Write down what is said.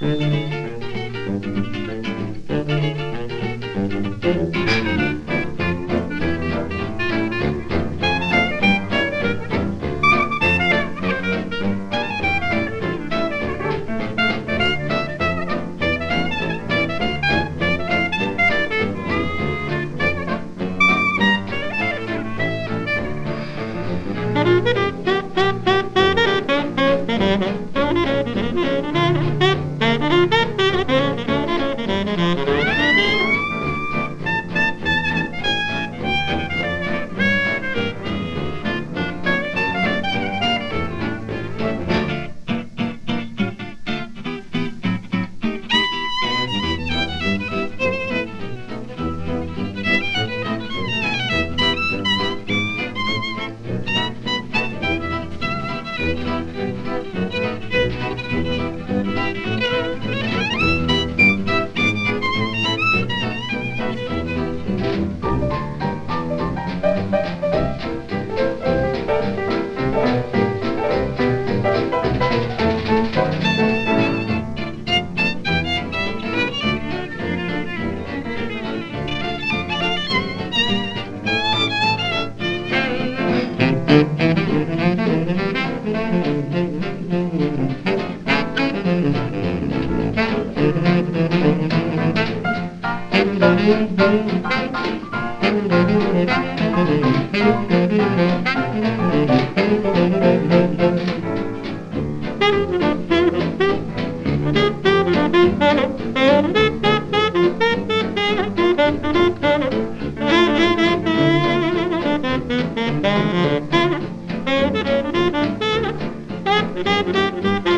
thank you Müzik